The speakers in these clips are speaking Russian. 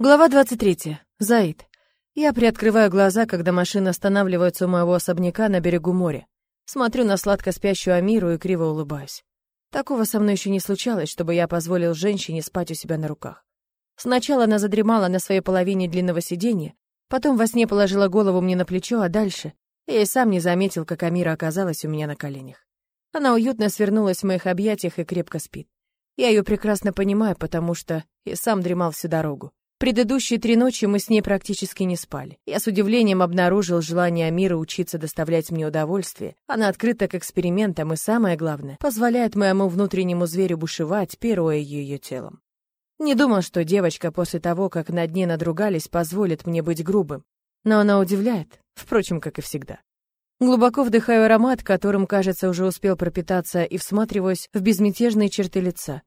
Глава 23. Заид. Я приоткрываю глаза, когда машина останавливается у моего особняка на берегу моря. Смотрю на сладко спящую Амиру и криво улыбаюсь. Такого со мной еще не случалось, чтобы я позволил женщине спать у себя на руках. Сначала она задремала на своей половине длинного сиденья, потом во сне положила голову мне на плечо, а дальше я и сам не заметил, как Амира оказалась у меня на коленях. Она уютно свернулась в моих объятиях и крепко спит. Я ее прекрасно понимаю, потому что и сам дремал всю дорогу. Предыдущие три ночи мы с ней практически не спали. Я с удивлением обнаружил желание Амира учиться доставлять мне удовольствие. Она открыта к экспериментам и, самое главное, позволяет моему внутреннему зверю бушевать, пируя ее телом. Не думал, что девочка после того, как на дне надругались, позволит мне быть грубым. Но она удивляет, впрочем, как и всегда. Глубоко вдыхаю аромат, которым, кажется, уже успел пропитаться, и всматриваюсь в безмятежные черты лица.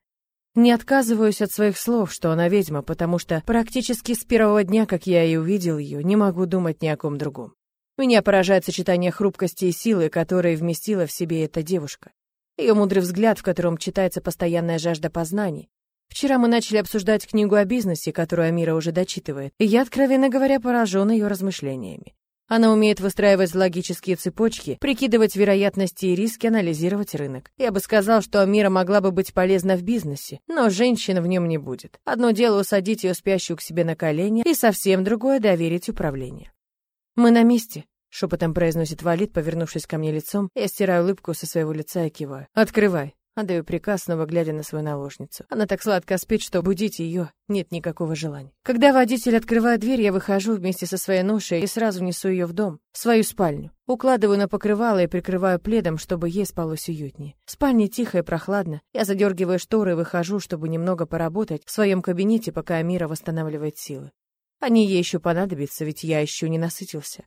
Не отказываюсь от своих слов, что она ведьма, потому что практически с первого дня, как я и увидел ее, не могу думать ни о ком другом. Меня поражает сочетание хрупкости и силы, которые вместила в себе эта девушка. Ее мудрый взгляд, в котором читается постоянная жажда познаний. Вчера мы начали обсуждать книгу о бизнесе, которую Амира уже дочитывает, и я, откровенно говоря, поражен ее размышлениями. Она умеет выстраивать логические цепочки, прикидывать вероятности и риски, анализировать рынок. Я бы сказал, что Амира могла бы быть полезна в бизнесе, но женщина в нем не будет. Одно дело усадить ее спящую к себе на колени, и совсем другое — доверить управление. «Мы на месте», — шепотом произносит Валид, повернувшись ко мне лицом. Я стираю улыбку со своего лица и киваю. «Открывай». Отдаю приказ, снова глядя на свою наложницу. Она так сладко спит, что будить ее нет никакого желания. Когда водитель открывает дверь, я выхожу вместе со своей ношей и сразу несу ее в дом, в свою спальню. Укладываю на покрывало и прикрываю пледом, чтобы ей спалось уютнее. В спальне тихо и прохладно. Я задергиваю шторы и выхожу, чтобы немного поработать в своем кабинете, пока Амира восстанавливает силы. Они ей еще понадобятся, ведь я еще не насытился.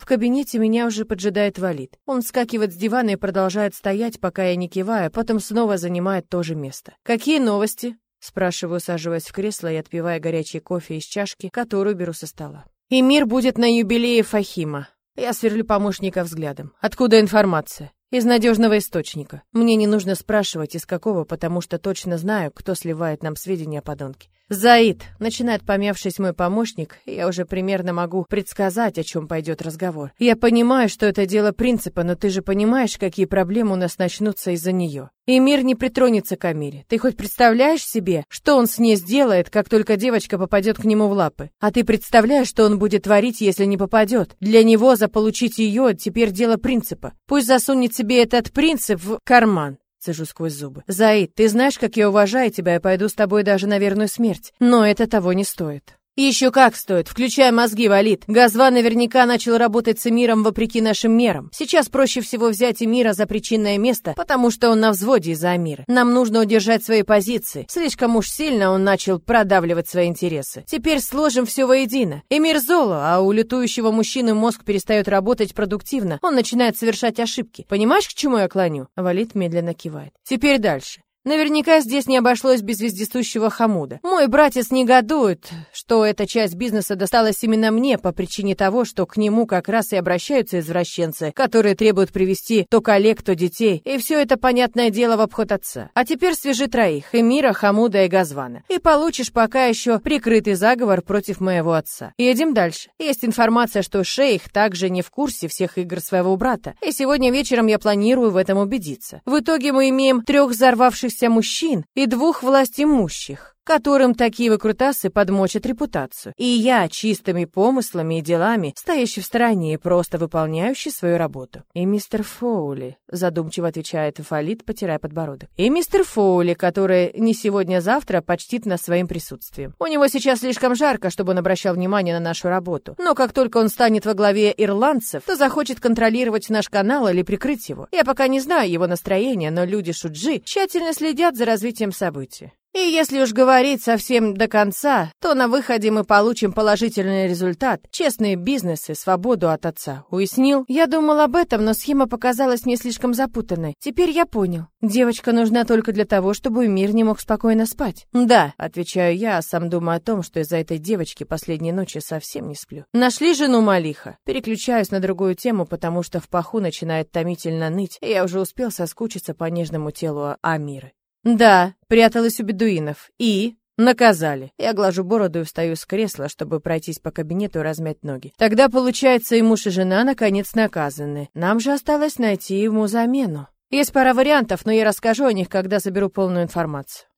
В кабинете меня уже поджидает Валид. Он вскакивает с дивана и продолжает стоять, пока я не киваю, а потом снова занимает то же место. «Какие новости?» Спрашиваю, саживаясь в кресло и отпивая горячий кофе из чашки, которую беру со стола. «И мир будет на юбилее Фахима». Я сверлю помощника взглядом. «Откуда информация?» Из надежного источника. Мне не нужно спрашивать, из какого, потому что точно знаю, кто сливает нам сведения о подонке. «Заид!» — начинает помявшись мой помощник, я уже примерно могу предсказать, о чем пойдет разговор. «Я понимаю, что это дело принципа, но ты же понимаешь, какие проблемы у нас начнутся из-за нее. И мир не притронется к Амире. Ты хоть представляешь себе, что он с ней сделает, как только девочка попадет к нему в лапы? А ты представляешь, что он будет творить, если не попадет? Для него заполучить ее теперь дело принципа. Пусть засунет себе этот принцип в карман. Цежу сквозь зубы. «Заид, ты знаешь, как я уважаю тебя и пойду с тобой даже на верную смерть. Но это того не стоит». Еще как стоит, включая мозги, валит. Газва наверняка начал работать с Эмиром вопреки нашим мерам. Сейчас проще всего взять Эмира за причинное место, потому что он на взводе из-за Амира. Нам нужно удержать свои позиции. Слишком уж сильно он начал продавливать свои интересы. Теперь сложим все воедино. Эмир золо, а у летующего мужчины мозг перестает работать продуктивно. Он начинает совершать ошибки. Понимаешь, к чему я клоню? Валит медленно кивает. Теперь дальше. Наверняка здесь не обошлось без вездесущего Хамуда. Мой братец негодует, что эта часть бизнеса досталась именно мне по причине того, что к нему как раз и обращаются извращенцы, которые требуют привести то коллег, то детей, и все это, понятное дело, в обход отца. А теперь свяжи троих, Эмира, Хамуда и Газвана, и получишь пока еще прикрытый заговор против моего отца. Едем дальше. Есть информация, что шейх также не в курсе всех игр своего брата, и сегодня вечером я планирую в этом убедиться. В итоге мы имеем трех взорвавшихся мужчин и двух властимущих которым такие выкрутасы подмочат репутацию. И я чистыми помыслами и делами, стоящий в стороне и просто выполняющий свою работу. И мистер Фоули, задумчиво отвечает Фалит, потирая подбородок. И мистер Фоули, который не сегодня-завтра почтит нас своим присутствием. У него сейчас слишком жарко, чтобы он обращал внимание на нашу работу. Но как только он станет во главе ирландцев, то захочет контролировать наш канал или прикрыть его. Я пока не знаю его настроения, но люди Шуджи тщательно следят за развитием событий. И если уж говорить совсем до конца, то на выходе мы получим положительный результат, честные бизнесы, свободу от отца. Уяснил? Я думал об этом, но схема показалась мне слишком запутанной. Теперь я понял. Девочка нужна только для того, чтобы мир не мог спокойно спать. Да, отвечаю я, а сам думаю о том, что из-за этой девочки последние ночи совсем не сплю. Нашли жену Малиха. Переключаюсь на другую тему, потому что в паху начинает томительно ныть, и я уже успел соскучиться по нежному телу Амиры. Да, пряталась у бедуинов. И Наказали. Я глажу бороду и встаю с кресла, чтобы пройтись по кабинету и размять ноги. Тогда, получается, и муж, и жена наконец наказаны. Нам же осталось найти ему замену. Есть пара вариантов, но я расскажу о них, когда соберу полную информацию.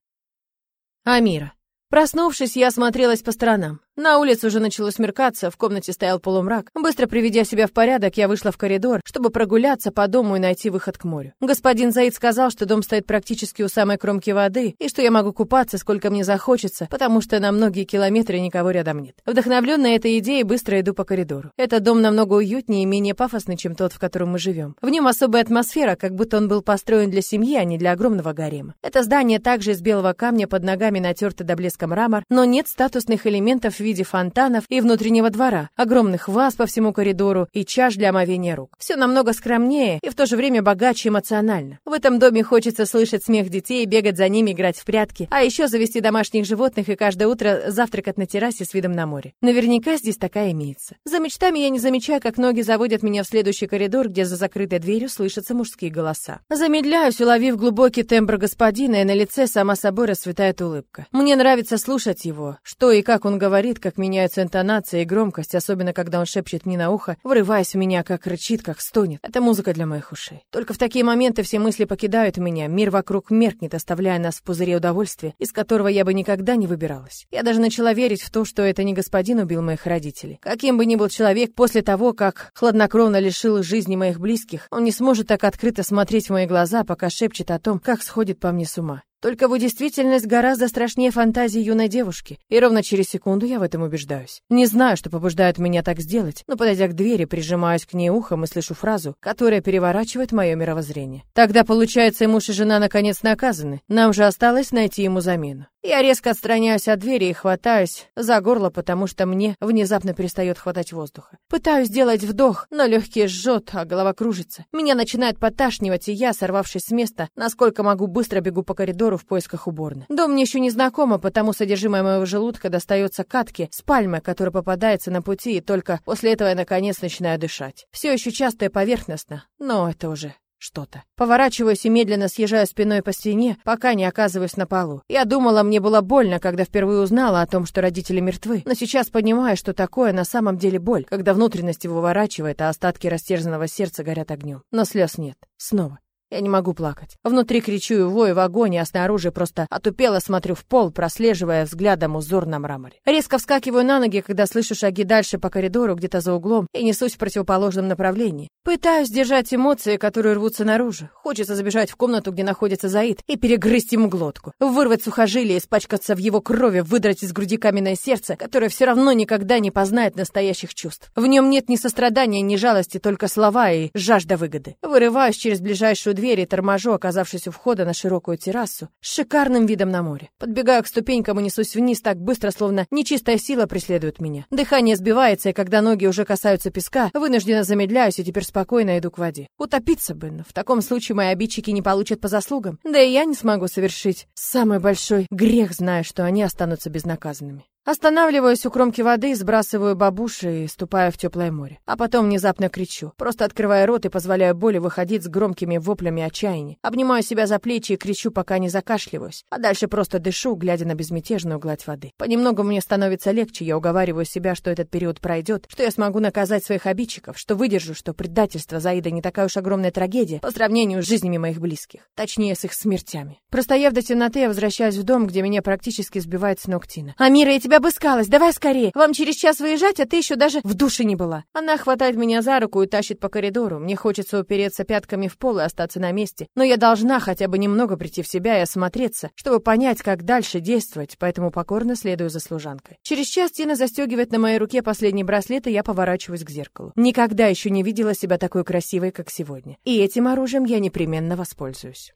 Амира. Проснувшись, я осмотрелась по сторонам. На улице уже начало смеркаться, в комнате стоял полумрак. Быстро приведя себя в порядок, я вышла в коридор, чтобы прогуляться по дому и найти выход к морю. Господин Заид сказал, что дом стоит практически у самой кромки воды, и что я могу купаться, сколько мне захочется, потому что на многие километры никого рядом нет. Вдохновленная этой идеей, быстро иду по коридору. Этот дом намного уютнее и менее пафосный, чем тот, в котором мы живем. В нем особая атмосфера, как будто он был построен для семьи, а не для огромного гарема. Это здание также из белого камня, под ногами натерто до блеска мрамор, но нет статусных элементов виде фонтанов и внутреннего двора, огромных ваз по всему коридору и чаш для омовения рук. Все намного скромнее и в то же время богаче эмоционально. В этом доме хочется слышать смех детей, бегать за ними, играть в прятки, а еще завести домашних животных и каждое утро завтракать на террасе с видом на море. Наверняка здесь такая имеется. За мечтами я не замечаю, как ноги заводят меня в следующий коридор, где за закрытой дверью слышатся мужские голоса. Замедляюсь, уловив глубокий тембр господина, и на лице сама собой расцветает улыбка. Мне нравится слушать его, что и как он говорит, говорит, как меняются интонация и громкость, особенно когда он шепчет мне на ухо, врываясь в меня, как рычит, как стонет. Это музыка для моих ушей. Только в такие моменты все мысли покидают меня, мир вокруг меркнет, оставляя нас в пузыре удовольствия, из которого я бы никогда не выбиралась. Я даже начала верить в то, что это не господин убил моих родителей. Каким бы ни был человек, после того, как хладнокровно лишил жизни моих близких, он не сможет так открыто смотреть в мои глаза, пока шепчет о том, как сходит по мне с ума. Только его действительность гораздо страшнее фантазии юной девушки, и ровно через секунду я в этом убеждаюсь. Не знаю, что побуждает меня так сделать, но подойдя к двери, прижимаюсь к ней ухом и слышу фразу, которая переворачивает мое мировоззрение. Тогда, получается, и муж и жена наконец наказаны. Нам же осталось найти ему замену. Я резко отстраняюсь от двери и хватаюсь за горло, потому что мне внезапно перестает хватать воздуха. Пытаюсь сделать вдох, но легкие жжет, а голова кружится. Меня начинает поташнивать, и я, сорвавшись с места, насколько могу, быстро бегу по коридору в поисках уборной. Дом мне еще не знакомо, потому содержимое моего желудка достается катке с пальмой, которая попадается на пути, и только после этого я, наконец, начинаю дышать. Все еще часто и поверхностно, но это уже что-то. Поворачиваюсь и медленно съезжаю спиной по стене, пока не оказываюсь на полу. Я думала, мне было больно, когда впервые узнала о том, что родители мертвы, но сейчас понимаю, что такое на самом деле боль, когда внутренности выворачивает, а остатки растерзанного сердца горят огнем. Но слез нет. Снова. Я не могу плакать. Внутри кричу и вою в агонии, а снаружи просто отупело смотрю в пол, прослеживая взглядом узор на мраморе. Резко вскакиваю на ноги, когда слышу шаги дальше по коридору, где-то за углом, и несусь в противоположном направлении. Пытаюсь держать эмоции, которые рвутся наружу. Хочется забежать в комнату, где находится Заид, и перегрызть ему глотку. Вырвать сухожилие, испачкаться в его крови, выдрать из груди каменное сердце, которое все равно никогда не познает настоящих чувств. В нем нет ни сострадания, ни жалости, только слова и жажда выгоды. Вырываюсь через ближайшую двери, торможу, оказавшись у входа на широкую террасу с шикарным видом на море. Подбегаю к ступенькам и несусь вниз так быстро, словно нечистая сила преследует меня. Дыхание сбивается, и когда ноги уже касаются песка, вынужденно замедляюсь и теперь спокойно иду к воде. Утопиться бы, но в таком случае мои обидчики не получат по заслугам. Да и я не смогу совершить самый большой грех, зная, что они останутся безнаказанными. Останавливаюсь у кромки воды, сбрасываю бабуши и ступаю в теплое море. А потом внезапно кричу, просто открывая рот и позволяю боли выходить с громкими воплями отчаяния. Обнимаю себя за плечи и кричу, пока не закашливаюсь. А дальше просто дышу, глядя на безмятежную гладь воды. Понемногу мне становится легче, я уговариваю себя, что этот период пройдет, что я смогу наказать своих обидчиков, что выдержу, что предательство Заида не такая уж огромная трагедия по сравнению с жизнями моих близких. Точнее, с их смертями. Простояв до темноты, я возвращаюсь в дом, где меня практически сбивает с ног Тина. «Амира, я тебя тебя обыскалась, давай скорее. Вам через час выезжать, а ты еще даже в душе не была. Она хватает меня за руку и тащит по коридору. Мне хочется упереться пятками в пол и остаться на месте. Но я должна хотя бы немного прийти в себя и осмотреться, чтобы понять, как дальше действовать, поэтому покорно следую за служанкой. Через час Тина застегивает на моей руке последний браслет, и я поворачиваюсь к зеркалу. Никогда еще не видела себя такой красивой, как сегодня. И этим оружием я непременно воспользуюсь.